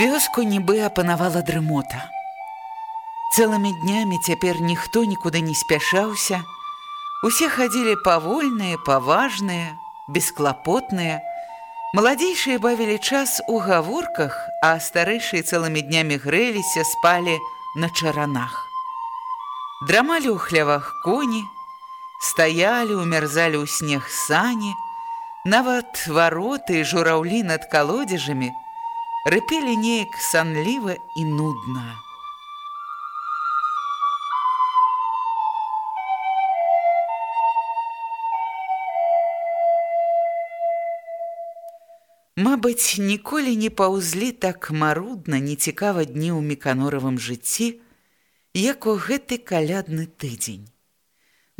Вёску нібы апанавала дрымота. Цэлымі днямі цяпер ніхто нікуды не спяшаўся. Усе хадзілі павольныя, паважныя, бесклапотныя. Маладзейшыя бавілі час у гаворках, а старэйшыя цэлымі днямі грэліся, спалі на чаранах. Драмалі ў хлявах коні, стаялі, умярзалі ў снег сані, нават вароты і жураўлі над калодзежамі – рыпелі неяк санліва і нудна. Мабыць, ніколі не паўзлі так марудна, нецікава дні ў меканоравым жыцці, як у гэты калядны тыдзень.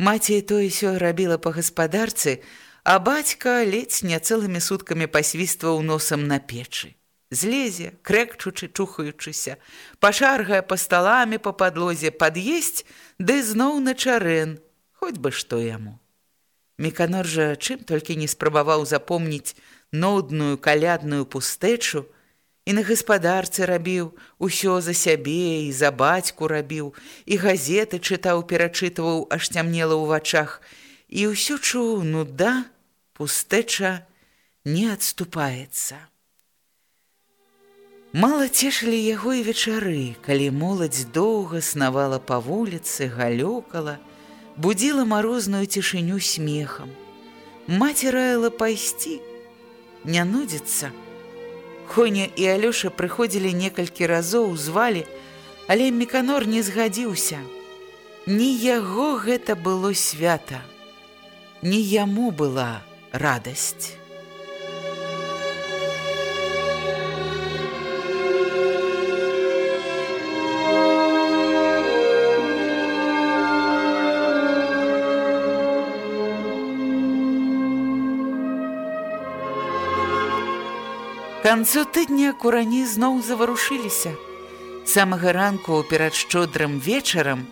Маці тое сё рабіла па гаспадарцы, а бацька ледзь не цэлымі суткамі пасвістваў носам на печы злезе, крэкчучы, чухаючыся, пашаргае па сталамі па падлозе пад'есць, ды зноў на чарэн, хоць бы што яму. Меканор жа чым толькі не спрабаваў запомніць нудную калядную пустэчу, і на гаспадарцы рабіў, усё за сябе і за бацьку рабіў, і газеты чытаў, перачытваў, аж цямнела ў вачах, і ўсё чуў, ну да, пустэча не адступаецца. Мала цешылі яго і вечары, калі моладзь доўга снавала па вуліцы, галёкала, будзіла марозную цішыню смехам. Маці раіла пайсці, не нудзіцца. Хоня і Алёша прыходзілі некалькі разоў, звалі, але Меканор не згадзіўся. Ні яго гэта было свята, ні яму была радасць. Канцу тыдня курані зноў заварушыліся. Самага ранку перад шчодрым вечарам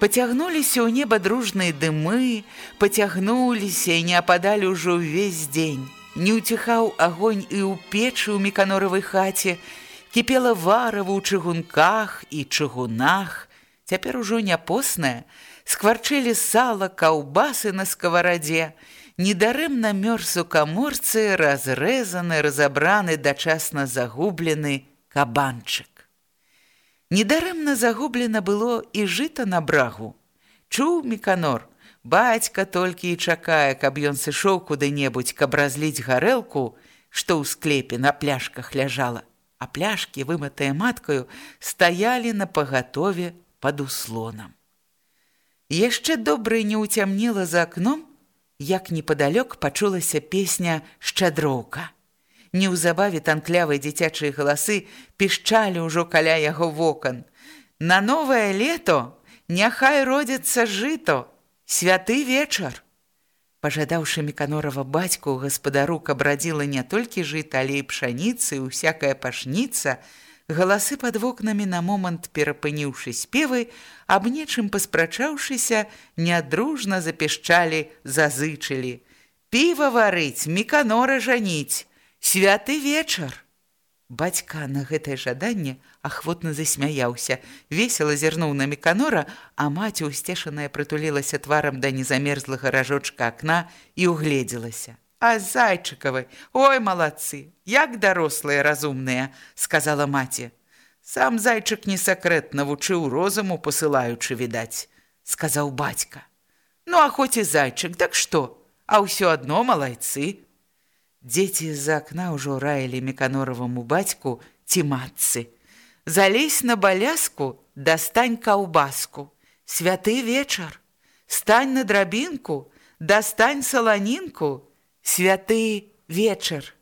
пацягнуліся ў неба дружныя дымы, пацягнуліся і не ападалі ўжо ўвесь дзень. Не ўціхаў агонь і ў печы ў меканоравай хаце, кіпела варава ў чыгунках і чыгунах. Цяпер ужо няпоснае, скварчэлі сала, каўбасы на скаварадзе, недарэмна мёрз у каморцы разрэзаны, разабраны дачасна загублены кабанчык. Недарэмна загублена было і жыта на брагу. Чуў меканор, бацька толькі і чакае, каб ён сышоў куды-небудзь, каб разліць гарэлку, што ў склепе на пляшках ляжала, а пляшкі, вымытыя маткаю, стаялі на пагатове пад услонам. Яшчэ добра не ўцямнела за акном, як непадалёк пачулася песня шчадроўка. Неўзабаве танклявыя дзіцячыя галасы пішчалі ўжо каля яго вокон. На новае лето няхай родзіцца жыто, святы вечар. Пажадаўшы меканорава бацьку гаспадару, каб радзіла не толькі жыта, але і пшаніцы, усякая пашніца, Галасы пад вокнамі на момант перапыніўшы спевы, аб нечым паспрачаўшыся, нядружна запішчалі, зазычылі. Піва варыць, меканора жаніць, святы вечар. Бацька на гэтае жаданне ахвотна засмяяўся, весела зірнуў на меканора, а маці ўсцешаная прытулілася тварам да незамерзлага ражочка акна і угледзелася. А зайчыкавы, ой, малацы, як дарослыя разумныя, сказала маці. Сам зайчык не сакрэт навучыў розуму, пасылаючы відаць, сказаў бацька. Ну а хоць і зайчык, так што, а ўсё адно малайцы. Дзеці з-за акна ўжо раілі меканораваму бацьку ці матцы. Залезь на баляску, дастань каўбаску. Святы вечар. Стань на драбінку, дастань саланінку. Святы вечар.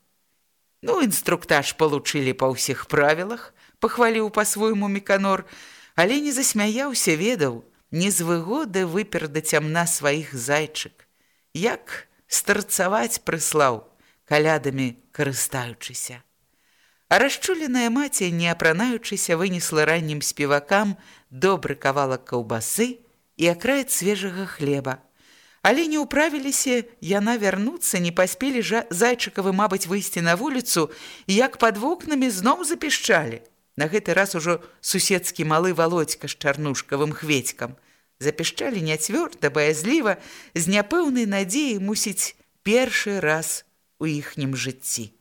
Ну, інструктаж получылі па ўсіх правілах, пахваліў па-свойму меканор, але не засмяяўся, ведаў, не з выгоды выпер да цямна сваіх зайчык. Як старцаваць прыслаў, калядамі карыстаючыся. А расчуленая маці, не апранаючыся, вынесла раннім спевакам добры кавалак каўбасы і акрает свежага хлеба. Але не ўправіліся яна вярнуцца, не паспелі жа зайчыкавы, мабыць, выйсці на вуліцу, як пад вокнамі зноў запішчалі. На гэты раз ужо суседскі малы валодзька з чарнушкавым хведькам. Запішчалі няцвёрда, баязліва, з няпэўнай надзеяй мусіць першы раз у іхнім жыцці.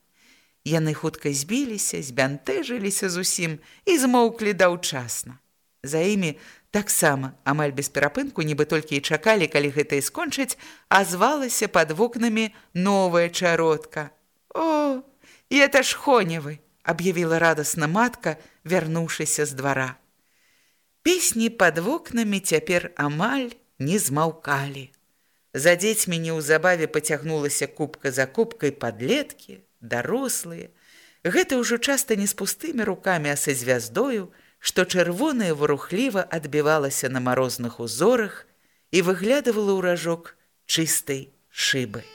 Яны хутка збіліся, збянтэжыліся зусім і змоўклі даўчасна. За імі таксама амаль без перапынку нібы толькі і чакалі, калі гэта і скончыць, а звалася пад вокнамі новая чародка. О, і это ж хоневы, аб'явіла радасна матка, вярнуўшыся з двара. Песні пад вокнамі цяпер амаль не змаўкалі. За дзецьмі неўзабаве пацягнулася кубка за кубкай падлеткі, дарослыя. Гэта ўжо часта не з пустымі рукамі, а са звяздою, што чырвонае варухліва адбівалася на марозных узорах і выглядывала ўражок чыстай шыбы.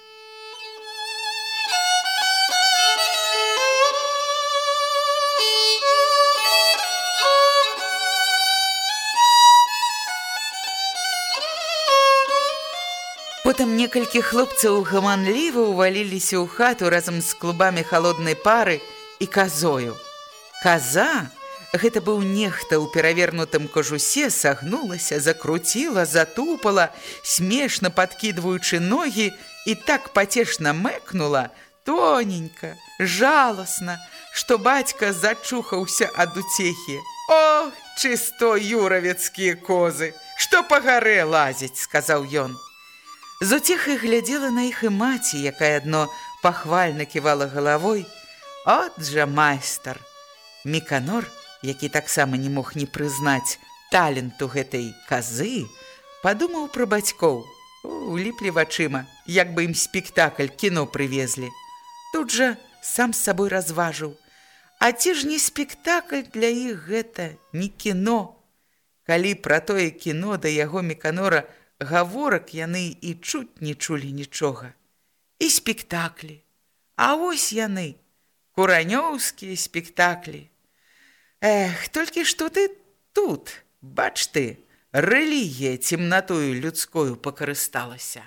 Потым некалькі хлопцаў гаманліва ўваліліся ў хату разам з клубамі халоднай пары і казою. Каза, гэта быў нехта ў перавернутым кажусе, сагнулася, закруціла, затупала, смешна падкідваючы ногі і так пацешна мэкнула, тоненька, жаласна, што бацька зачухаўся ад уцехі. О, чысто юравецкія козы, што па гарэ лазіць, сказаў ён. З уцехай глядзела на іх і маці, якая адно пахвальна ківала галавой. От жа майстар! Міканор, які таксама не мог не прызнаць таленту гэтай казы, падумаў пра бацькоў, уліплі вачыма, як бы ім спектакль кіно прывезлі. Тут жа сам з сабой разважыў. А ці ж не спектакль для іх гэта, не кіно. Калі пра тое кіно да яго міканора гаворак яны і чуць не чулі нічога. І спектаклі. А вось яны, куранёўскія спектаклі. Эх, толькі што ты тут, бач ты, рэлігія цемнатою людскою пакарысталася.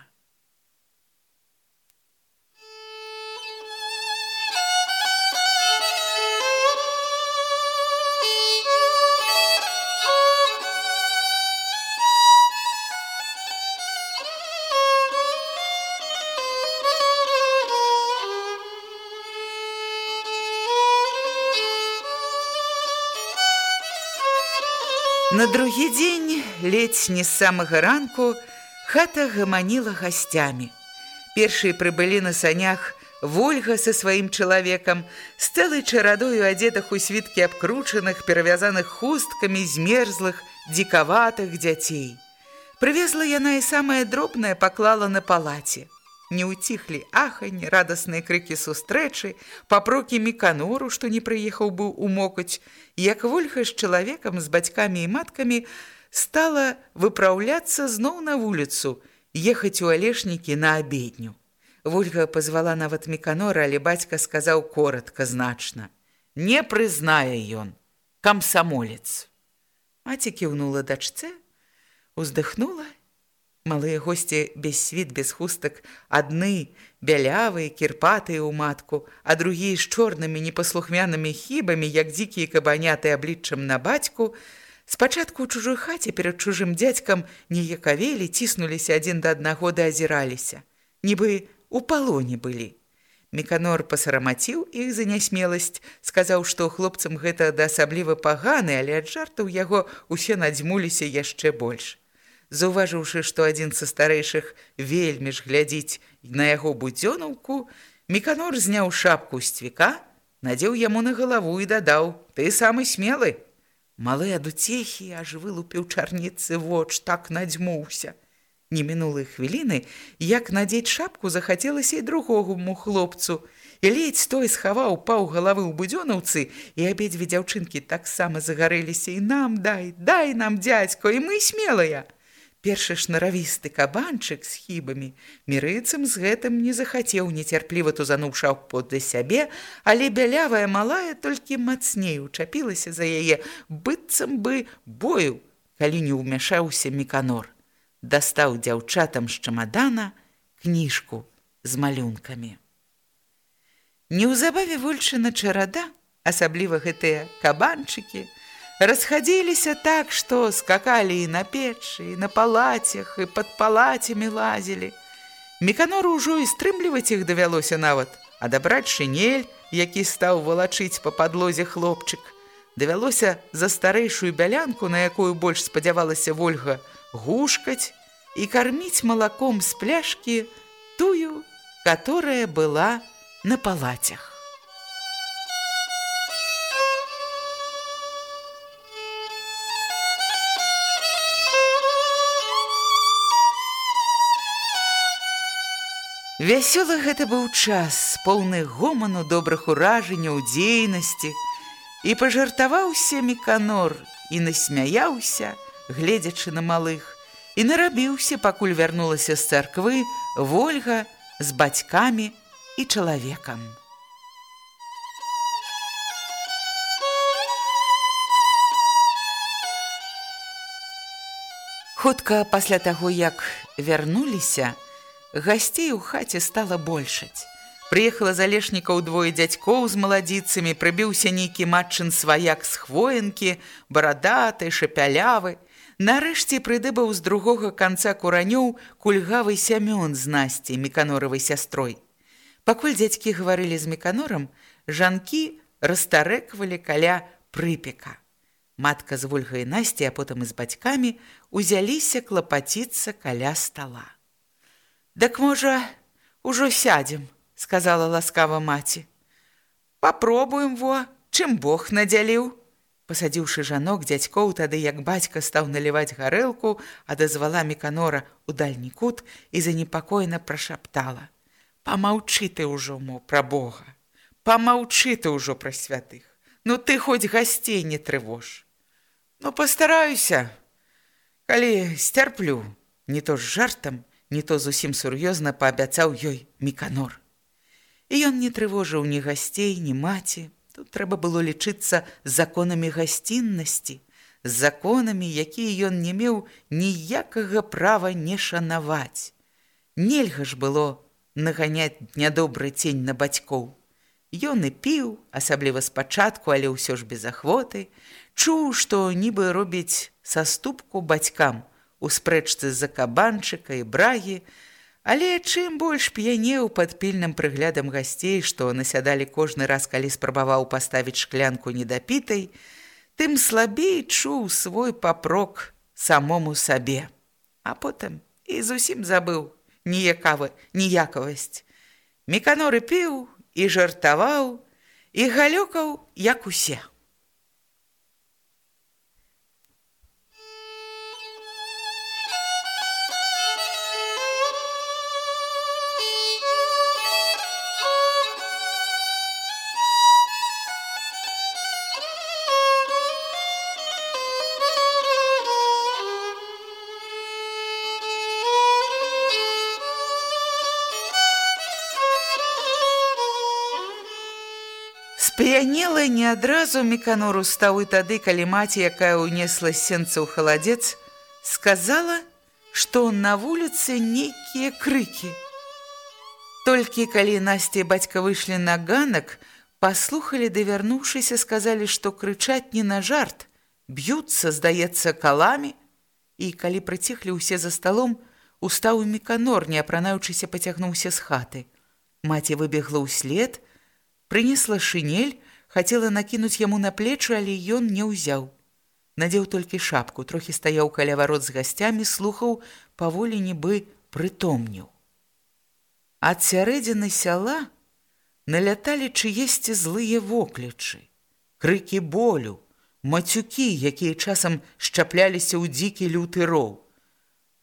На другі дзень, ледзь не з самага ранку, хата гаманіла гасцямі. Першыя прыбылі на санях Вольга са сваім чалавекам, з цэлай чарадою адзетах у світкі абкручаных, перавязаных хусткамі змерзлых, дзікаватых дзяцей. Прывезла яна і самае дробнае паклала на палаце не ўціхлі ахані, радасныя крыкі сустрэчы, папрокі міканору, што не прыехаў быў у мокаць, як вольха з чалавекам з бацькамі і маткамі стала выпраўляцца зноў на вуліцу, ехаць у алешнікі на абедню. Вольга пазвала нават міканора, але бацька сказаў коротко значна: « Не прызнае ён, камсамолец. Маці кіўнула дачцэ, уздыхнула Малыя госці без світ, без хустак, адны, бялявыя, кірпатыя ў матку, а другія з чорнымі непаслухмянымі хібамі, як дзікія кабаняты абліччам на бацьку, спачатку ў чужой хаце перад чужым дзядзькам неякавелі, ціснуліся адзін да аднаго да азіраліся. Нібы у палоне былі. Меканор пасарамаціў іх за нясмеласць, сказаў, што хлопцам гэта даасабліва паганы, але ад жартаў яго ўсе надзьмуліся яшчэ больш. Заўважыўшы, што адзін са старэйшых вельмі ж глядзіць на яго будзёнаўку, Меканор зняў шапку з цвіка, надзеў яму на галаву і дадаў: « Ты самы смелы. Малы ад уцехі аж вылупіў чарніцы воч, так надзьмуўся. Не мінулы хвіліны, як надзець шапку захацелася і другому хлопцу. І ледзь той схаваў паў галавы ў будзёнаўцы, і абедзве дзяўчынкі таксама загарэліся і нам дай, дай нам дзядзько, і мы смелыя. Першы шнаравісты кабанчык з хібамі мірыцам з гэтым не захацеў нецярпліва тузануў шапку да сябе, але бялявая малая толькі мацней учапілася за яе, быццам бы бою, калі не ўмяшаўся меканор дастаў дзяўчатам з чамадана кніжку з малюнкамі. Неўзабаве вольчына чарада, асабліва гэтыя кабанчыкі, расхадзіліся так, што скакалі і на печы, і на палацях і пад палацямі лазілі. Меканору ўжо і стрымліваць іх давялося нават, адабраць шынель, які стаў валачыць па падлозе хлопчык. Давялося за старэйшую бялянку, на якую больш спадзявалася Вольга, гушкаць і карміць малаком з пляшкі тую, которая была на палацях. Вясёлы гэта быў час, поўны гоману добрых уражанняў дзейнасці, і пажартаваўся меканор і насмяяўся, гледзячы на малых, і нарабіўся, пакуль вярнулася з царквы Вольга з бацькамі і чалавекам. Хутка пасля таго, як вярнуліся, гасцей у хаце стала большаць. Прыехала залешнікаў двое дзядзькоў з маладзіцамі, прыбіўся нейкі матчын сваяк з хвоенкі, барадаты, шапялявы. Нарэшце прыдыбаў з другога канца куранёў кульгавы сямён з насці меканоравай сястрой. Пакуль дзядзькі гаварылі з меканорам, жанкі растарэквалі каля прыпека. Матка з вольгай насці, а потым і з бацькамі узяліся клапаціцца каля стала. Дак можа, ужо сядзем, сказала ласкава маці. Папробуем во, чым Бог надзяліў. Пасадзіўшы жанок дзядзькоў тады, як бацька стаў наліваць гарэлку, адазвала меканора ў дальні кут і занепакоена прашаптала: « Памаўчы ты ўжо мо пра Бога. Памаўчы ты ўжо пра святых. Ну ты хоць гасцей не трывож. Ну пастараюся, калі сцярплю, не то з жартам, не то зусім сур'ёзна паабяцаў ёй меканор. І ён не трывожыў ні гасцей, ні маці. Тут трэба было лічыцца законамі гасціннасці, з законамі, якія ён не меў ніякага права не шанаваць. Нельга ж было наганяць нядобры цень на бацькоў. Ён і піў, асабліва спачатку, але ўсё ж без ахвоты, чуў, што нібы робіць саступку бацькам у спрэчцы з-за кабанчыка і брагі, Але чым больш п'янеў пад пільным прыглядам гасцей, што насядалі кожны раз, калі спрабаваў паставіць шклянку недапітай, тым слабей чуў свой папрок самому сабе. А потым і зусім забыў ніякавы ніякавасць. Меканоры піў і жартаваў і галёкаў як усе. Не адразу меканору стаў і тады, калі маці, якая ўнесла сенца ў халадзец, сказала, што на вуліцы нейкія крыкі. Толькі калі Насця і бацька выйшлі на ганак, паслухалі, ды вярнуўшыся, сказалі, што крычаць не на жарт, б'юцца, здаецца, каламі, і калі прыціхлі ўсе за сталом, устаў міканор, не апранаючыся, пацягнуўся з хаты. Маці выбегла ўслед, прынесла шынель, хацела накінуць яму на плечы, але ён не ўзяў. Надзеў толькі шапку, трохі стаяў каля варот з гасцямі, слухаў, паволі нібы прытомніў. Ад сярэдзіны сяла наляталі чыесьці злыя воклічы, крыкі болю, мацюкі, якія часам шчапляліся ў дзікі люты роў.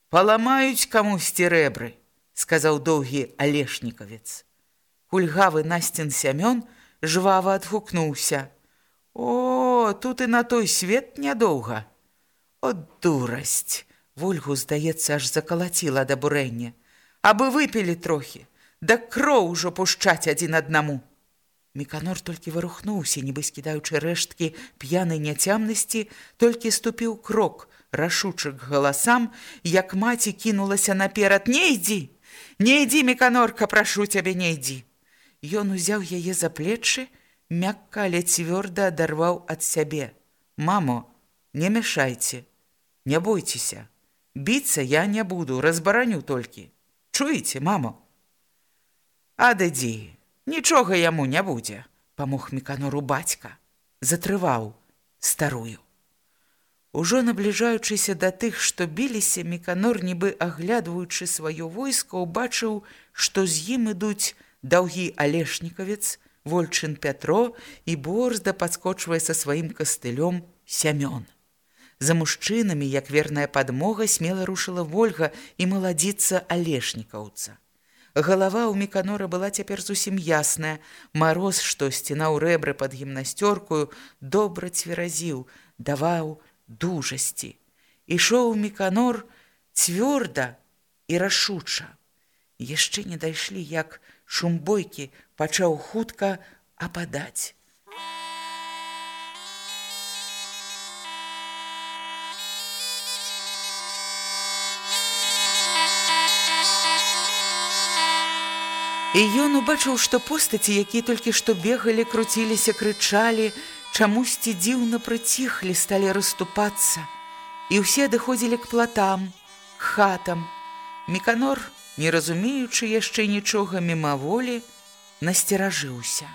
«Паламаюць камусьці рэбры», – сказаў доўгі алешнікавец. Кульгавы Насцін Сямён жвава адгукнуўся. «О, тут і на той свет нядоўга». «От дурасць!» – Вольгу, здаецца, аж закалаціла да бурэння абы выпілі трохі, да кроў ужо пушчаць адзін аднаму. Міканор толькі вырухнуўся, нібы скідаючы рэшткі п'янай няцямнасці, толькі ступіў крок, рашучак галасам, як маці кінулася наперад: «Не ідзі! Не ідзі, міканорка, прашу цябе, не ідзі!» Ён узяў яе за плечы, мякка, але цвёрда адарваў ад сябе. «Мамо, не мяшайце, не бойцеся, біцца я не буду, разбараню толькі!» Чуеце, мамо? Адыдзі, нічога яму не будзе, памог міканору бацька, затрываў старую. Ужо набліжаючыся да тых, што біліся, міканор, нібы аглядваючы сваё войска, убачыў, што з ім ідуць даўгі алешнікавец, вольчын Пятро і борзда падскочвае са сваім кастылём сямён. За мужчынамі, як верная падмога, смела рушыла Вольга і маладзіцца алешнікаўца. Галава ў міканора была цяпер зусім ясная. Мароз, што сцінаў рэбры пад гімнасцёркую, добра цверазіў, даваў дужасці. Ішоў міканор цвёрда і рашуча. Яшчэ не дайшлі, як шумбойкі пачаў хутка ападаць. І ён убачыў, што постаці, якія толькі што бегалі, круціліся, крычалі, чамусьці дзіўна прыціхлі, сталі расступацца. І ўсе адыходзілі к платам, к хатам. Міканор, не разумеючы яшчэ нічога мімаволі, насцеражыўся.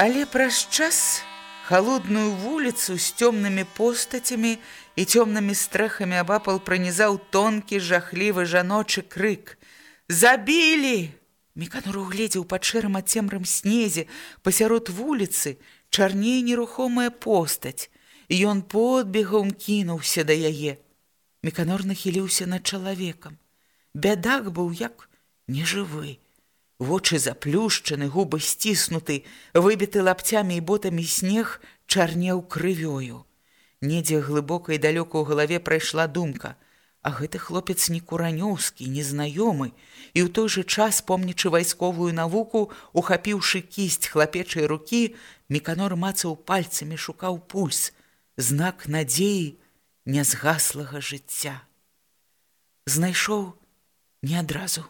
Але праз час холодную вуліцу з цёмнымі постацямі і цёмнымі стрэхамі абапал пранізаў тонкі жахлівы жаночы крык: Забілі! Міканур угледзеў пад шэрым ад цемрым снезе пасярод вуліцы чарней нерухомая постаць, і ён подбегам кінуўся да яе. Міканор нахіліўся над чалавекам. Бядак быў як нежывы. Вочы заплюшчаны, губы сціснуты, выбіты лапцямі і ботамі снег чарнеў крывёю. Недзе глыбока і далёка ў галаве прайшла думка: А гэты хлопец не куранёўскі, незнаёмы, і ў той жа час, помнічы вайсковую навуку, ухапіўшы кісць хлапечай рукі, міканор мацаў пальцамі шукаў пульс, знак надзеі нязгаслага жыцця. Знайшоў не адразу.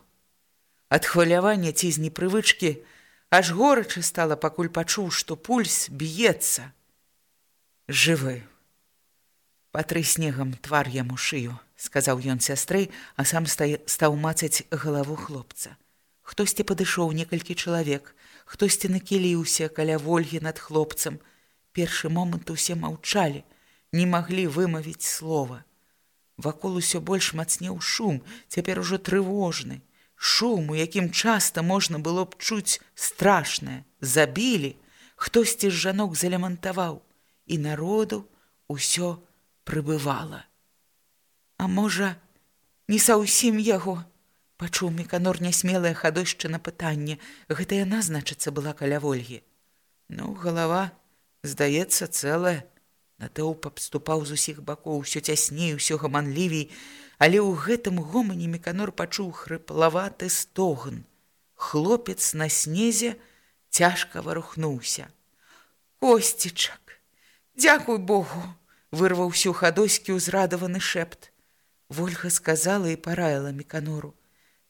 Ад хвалявання ці з непрывычкі аж горача стала, пакуль пачуў, што пульс б'ецца. Жывы. Патры снегам твар яму шыю, сказаў ён сястры, а сам стаў мацаць галаву хлопца. Хтосьці падышоў некалькі чалавек, хтосьці накіліўся каля вольгі над хлопцам. Першы момант усе маўчалі, не маглі вымавіць слова. Вакол усё больш мацнеў шум, цяпер ужо трывожны шум, у якім часта можна было б чуць страшнае, забілі, хтосьці з жанок залямантаваў, і народу ўсё прыбывала. А можа, не са ўсім яго, пачуў міканор нясмелая хадошча на пытанне, гэта яна, значыцца, была каля вольгі. Ну, галава, здаецца, цэлая, Натоўп абступаў з усіх бакоў, усё цясней, усё гаманлівей, але ў гэтым гомане Меканор пачуў хрыплаваты стогн. Хлопец на снезе цяжка варухнуўся. Косцічак, Дякуй Богу, вырваўся ў хадоські ўзрадаваны шэпт. Вольга сказала і параіла Меканору: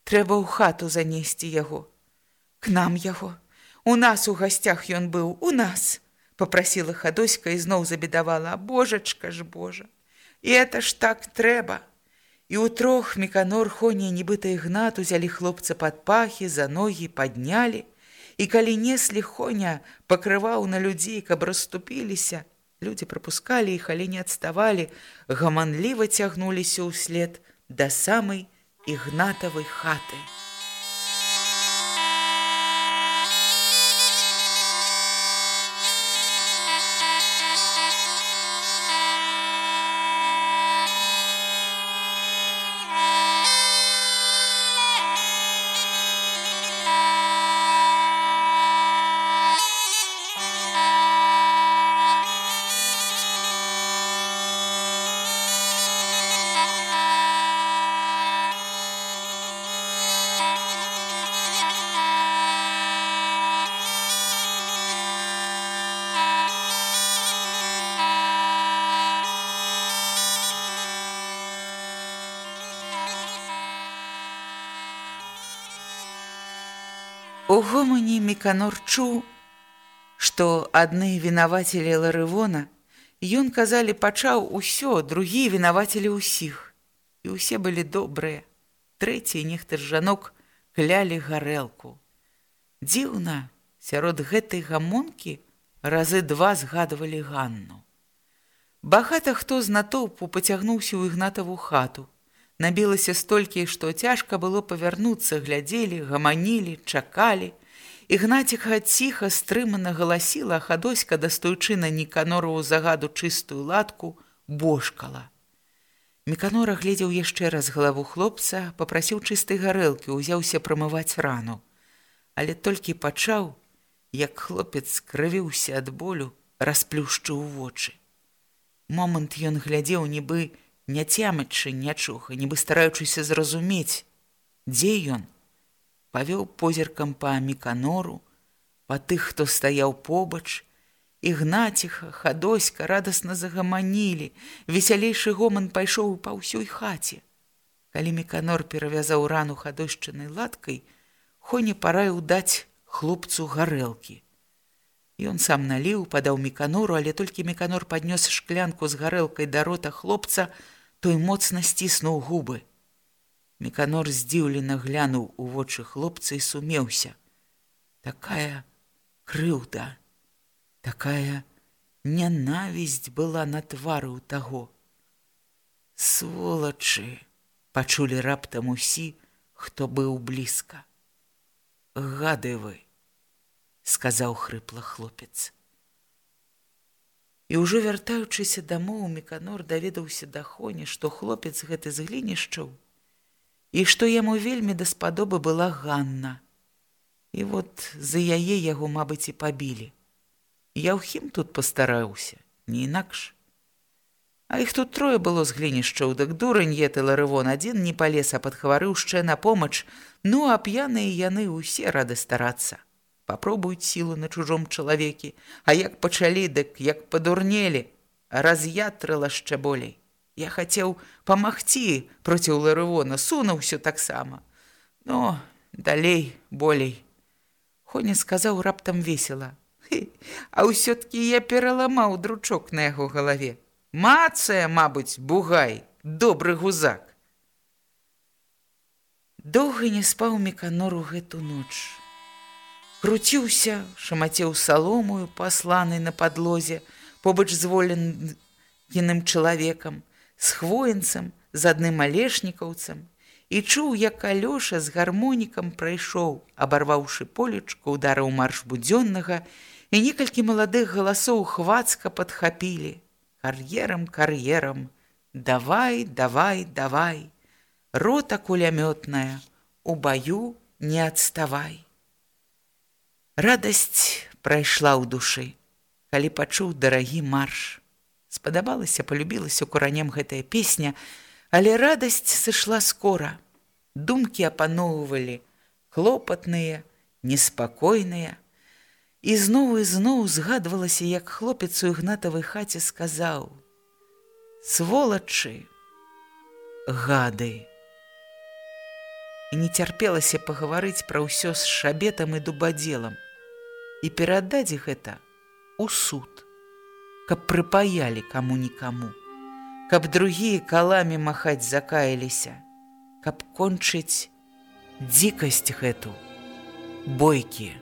Трэба ў хату занесці яго. К нам яго. У нас у гасцях ён быў у нас попрасіла хадоська і зноў забедавала божачка ж божа і это ж так трэба і ў трох меканор хоні нібыта ігнат узялі хлопца пад пахі за ногі паднялі і калі неслі хоня пакрываў на людзей каб расступіліся людзі прапускалі іх але не адставалі гаманліва цягнуліся ўслед да самай ігнатавай хаты У гомані Меканор чуў, што адны вінавацелі Ларывона, ён, казалі, пачаў усё, другія вінавацелі ўсіх. І ўсе былі добрыя. Трэці нехта з жанок клялі гарэлку. Дзіўна, сярод гэтай гамонкі разы два згадывалі Ганну. Багата хто з натоўпу пацягнуўся ў ігнатаву хату, Набілася столькі, што цяжка было павярнуцца, глядзелі, гаманілі, чакалі. Ігнаціха ціха стрымана галасіла, хадоська, дастаючы на Ніканорову загаду чыстую латку, бошкала. Міканора глядзеў яшчэ раз галаву хлопца, папрасіў чыстай гарэлкі, узяўся прамываць рану. Але толькі пачаў, як хлопец крывіўся ад болю, расплюшчыў вочы. Момант ён глядзеў, нібы не цямачы нячуха, нібы стараючыся зразумець, дзе ён, павёў позіркам па міканору, па тых, хто стаяў побач, Ігнаціха, хадоська радасна загаманілі, весялейшы гоман пайшоў па ўсёй хаце. Калі міканор перавязаў рану хадойшчынай латкай, Хоні параіў даць хлопцу гарэлкі. Ён сам наліў, падаў міканору, але толькі міканор паднёс шклянку з гарэлкай да рота хлопца, той моцна сціснуў губы. Меканор здзіўлена глянуў у вочы хлопца і сумеўся. Такая крыўда, такая нянавісць была на твары ў таго. Сволачы пачулі раптам усі, хто быў блізка. Гады вы, сказаў хрыпла хлопец. І ўжо вяртаючыся дамоў меканор даведаўся да хоні, што хлопец гэты з глінішчаў і што яму вельмі даспадобы была Ганна. І вот за яе яго, мабыць, і пабілі. Я ўхім тут пастараўся, не інакш. А іх тут трое было з глінішчаў, дык дурань еты ларывон адзін не палез, а падхварыў шчэ на помач, ну а п'яныя яны ўсе рады старацца попробуюць сілу на чужом чалавеке, а як пачалі, дык як падурнелі, раз'ятрыла яшчэ болей. Я хацеў памагці проціў ларывона, сунуўся таксама. Но далей болей. Хоня сказаў раптам весела: « А ўсё-ткі я пераламаў дручок на яго галаве. Мацая, мабыць, бугай, добры гузак. Доўга не спаў меканору гэту ноч круціўся, шамацеў саломую, пасланы на падлозе, побач з воленным чалавекам, з хвоенцам, з адным алешнікаўцам, і чуў, як алёша з гармонікам прайшоў, абарваўшы полечку, удараў марш будзённага, і некалькі маладых галасоў хвацка падхапілі: кар'ерам, кар'ерам, давай, давай, давай, рота кулямётная, у баю не адставай. Радасць прайшла ў душы, калі пачуў дарагі марш. Спадабалася, полюбілася куранем гэтая песня, але радасць сышла скора. Думкі апаноўвалі, хлопатныя, неспакойныя. І зноў і зноў згадвалася, як хлопец у ігнатавай хаце сказаў: « Сволачы, гады. І не цярпелася пагаварыць пра ўсё з шабетам і дубадзелам і перадаць гэта у суд, каб прыпаялі каму-нікаму, каб другія каламі махаць закаяліся, каб кончыць дзікасць гэту, бойкія.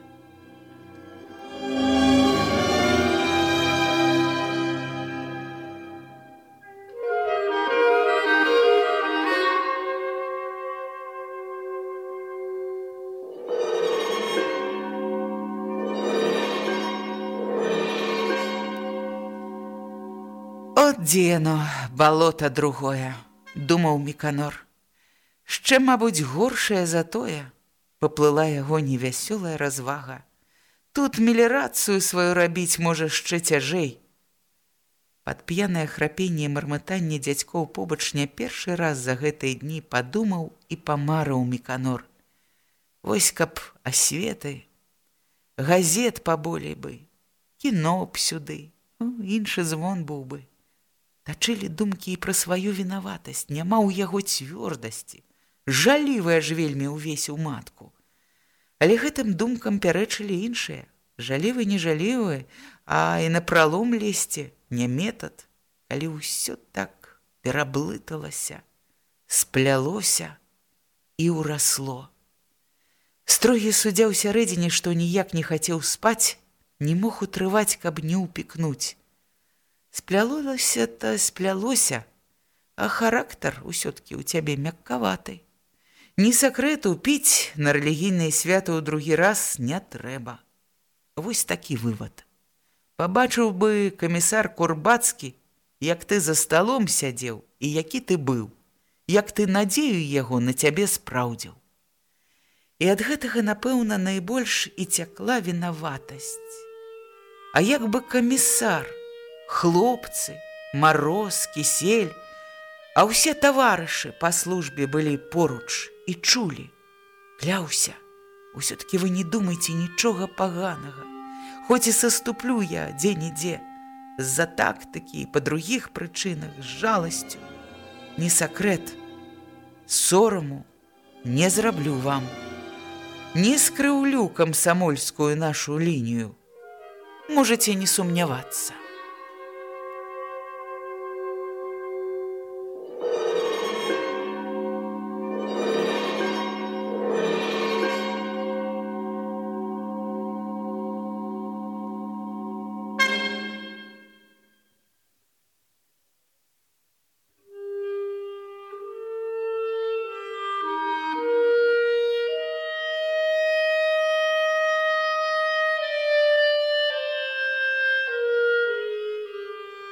От дзе яно, балота другое, думаў Міканор. Шчэ, мабуць, горшае за тое, паплыла яго невясёлая развага. Тут мелерацыю сваю рабіць можа яшчэ цяжэй. Пад п'янае храпенне і мармытанне дзядзькоў побач не першы раз за гэтыя дні падумаў і памарыў Міканор. Вось каб асветы, газет паболей бы, кіно б сюды, іншы звон быў бы. Тачылі думкі і пра сваю вінаватасць, няма ў яго цвёрдасці. Жалівая ж вельмі ўвесь у матку. Але гэтым думкам пярэчылі іншыя. Жалівы не жалівы, а і на пралом лезці не метад, калі ўсё так пераблыталася, сплялося і ўрасло. Строгі суддзя ў сярэдзіне, што ніяк не хацеў спаць, не мог утрываць, каб не ўпікнуць. Сплялося то сплялося, а характар усё-ткі ў цябе мяккаваты. Ні сакрэту піць на рэлігійныя святы ў другі раз не трэба. Вось такі вывад. Пабачыў бы камісар Курбацкі, як ты за сталом сядзеў і які ты быў, як ты надзею яго на цябе спраўдзіў. І ад гэтага, напэўна, найбольш і цякла вінаватасць. А як бы камісар, хлопцы, мароз, кісель, а ўсе таварышы па службе былі поруч і чулі. Кляўся, усё-ткі вы не думайце нічога паганага. Хоць і саступлю я дзе-нідзе, з-за тактыкі і па другіх прычынах з жаласцю. Не сакрэт, сораму не зраблю вам. Не скрыўлю камсамольскую нашу лінію. Можаце не сумнявацца.